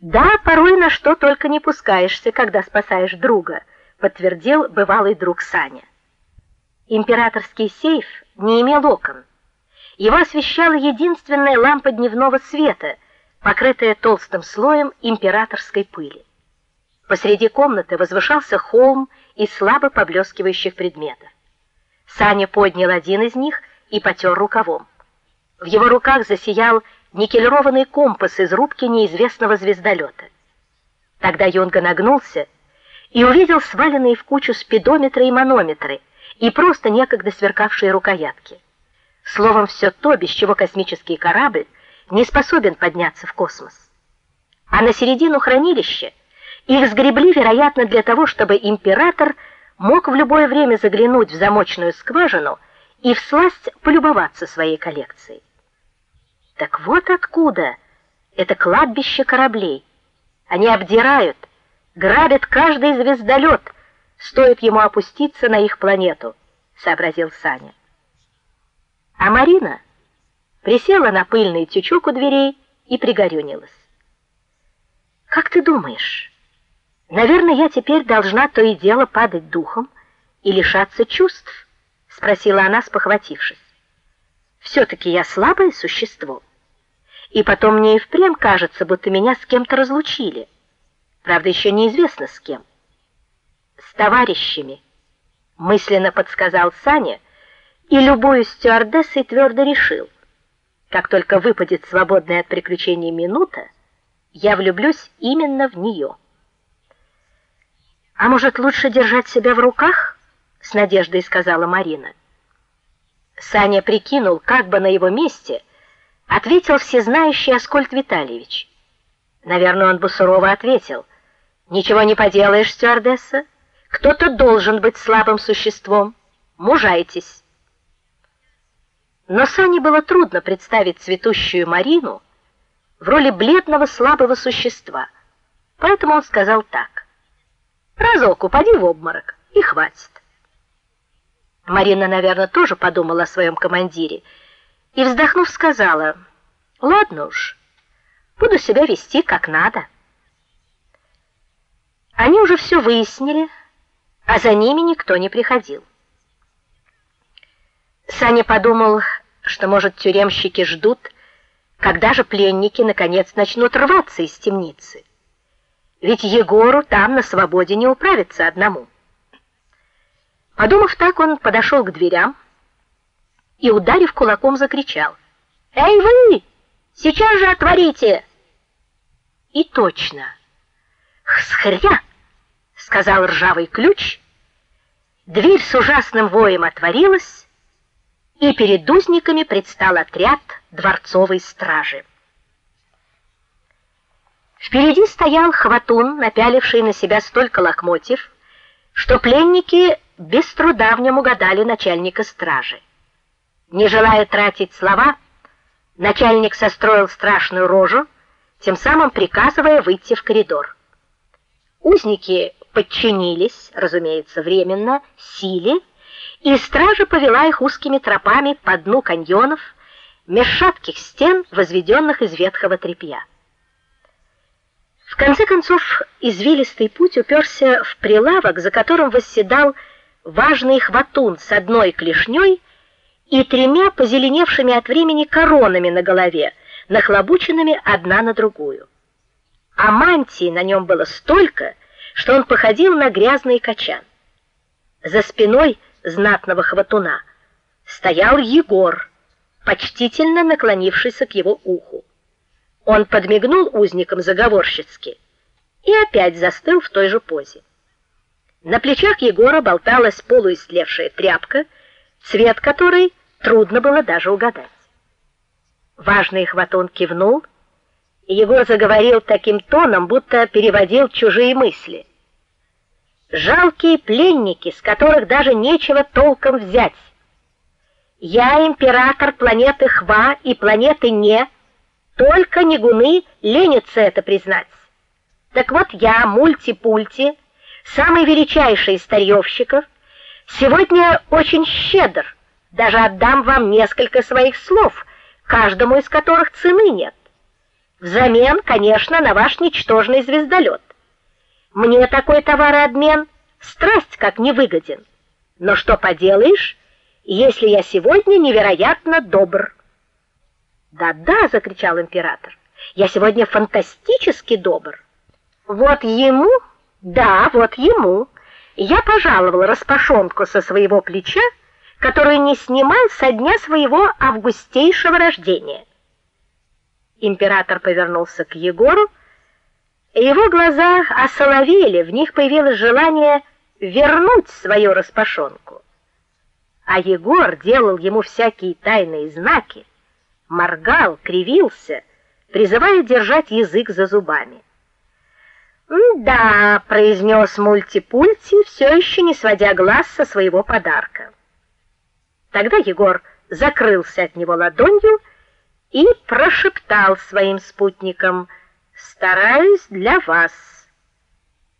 Да, порой на что только не пускаешься, когда спасаешь друга, подтвердил бывалый друг Саня. Императорский сейф не имел окон. Его освещала единственная лампа дневного света, покрытая толстым слоем императорской пыли. Посреди комнаты возвышался холм из слабо поблескивающих предметов. Саня поднял один из них и потер рукавом. В его руках засиял никелированный компас из рубки неизвестного звездолета. Тогда Йонга нагнулся и увидел сваленные в кучу спидометры и манометры и просто некогда сверкавшие рукоятки. Словом, все то, без чего космический корабль не способен подняться в космос. А на середину хранилища их сгребли, вероятно, для того, чтобы император мог в любое время заглянуть в замочную скважину и всласть полюбоваться своей коллекцией. Так вот откуда это кладбище кораблей. Они обдирают, грабят каждый звездолет, стоит ему опуститься на их планету, сообразил Саня. А Марина присела на пыльный тючок у дверей и пригорюнилась. Как ты думаешь, наверное, я теперь должна то и дело падать духом и лишаться чувств, спросила она, спохватившись. все таки я слабое существо. И потом мне и впрямь кажется, будто меня с кем-то разлучили. Правда, еще неизвестно с кем. С товарищами, мысленно подсказал Саня, и любую стюардессой твердо решил: как только выпадет свободная от приключений минута, я влюблюсь именно в нее. А может, лучше держать себя в руках? с надеждой сказала Марина. Саня прикинул, как бы на его месте ответил всезнающий Аскольд Витальевич. Наверное, он бы сурово ответил: "Ничего не поделаешь, стюардесса. Кто-то должен быть слабым существом. Мужайтесь". Но Сане было трудно представить цветущую Марину в роли бледного слабого существа. Поэтому он сказал так: "Разок упади в обморок, и хватит". Марина, наверное, тоже подумала о своем командире и, вздохнув, сказала: "Ладно уж. Буду себя вести как надо". Они уже все выяснили, а за ними никто не приходил. Саня подумал, что, может, тюремщики ждут, когда же пленники наконец начнут рваться из темницы. Ведь Егору там на свободе не управиться одному. Подумав так, он подошел к дверям, и, ударив кулаком, закричал: "Эй вы! Сейчас же отворите!" И точно. "Хсхря!" сказал ржавый ключ. Дверь с ужасным воем отворилась, и перед узниками предстал отряд дворцовой стражи. Впереди стоял хватун, напяливший на себя столько лохмотьев, что пленники без труда в нем угадали начальника стражи. Не желая тратить слова, начальник состроил страшную рожу, тем самым приказывая выйти в коридор. Узники подчинились, разумеется, временно силе, и стража повела их узкими тропами по дну каньонов, меж шатких стен, возведенных из ветхого тряпья. В конце концов, извилистый путь уперся в прилавок, за которым восседал важный хватун с одной клешней и тремя позеленевшими от времени коронами на голове, нахлобученными одна на другую. А мантии на нем было столько, что он походил на грязный качан. За спиной знатного хватуна стоял Егор, почтительно наклонившийся к его уху. Он подмигнул узникам заговорщицки и опять застыл в той же позе. На плечах Егора болталась полуистлевшая тряпка, цвет которой трудно было даже угадать. Важный хватун кивнул, и Егор заговорил таким тоном, будто переводил чужие мысли. Жалкие пленники, с которых даже нечего толком взять. Я император планеты Хва и планеты Не, только негуны ленятся это признать. Так вот я, мультипульти, самый величайший из старьевщиков, сегодня очень щедр даже отдам вам несколько своих слов, каждому из которых цены нет. Взамен, конечно, на ваш ничтожный звездолет. Мне такой товарообмен страсть как невыгоден. Но что поделаешь, если я сегодня невероятно добр? Да-да, закричал император. Я сегодня фантастически добр. Вот ему, да, вот ему я пожаловал распашонку со своего плеча, которую не снимал со дня своего августейшего рождения. Император повернулся к Егору, и его глаза осоловели, в них появилось желание вернуть свою распашонку. А Егор делал ему всякие тайные знаки, моргал, кривился, призывая держать язык за зубами. "Да", произнес мультипульти, все еще не сводя глаз со своего подарка. Тогда Егор закрылся от него ладонью и прошептал своим спутникам: "Стараюсь для вас".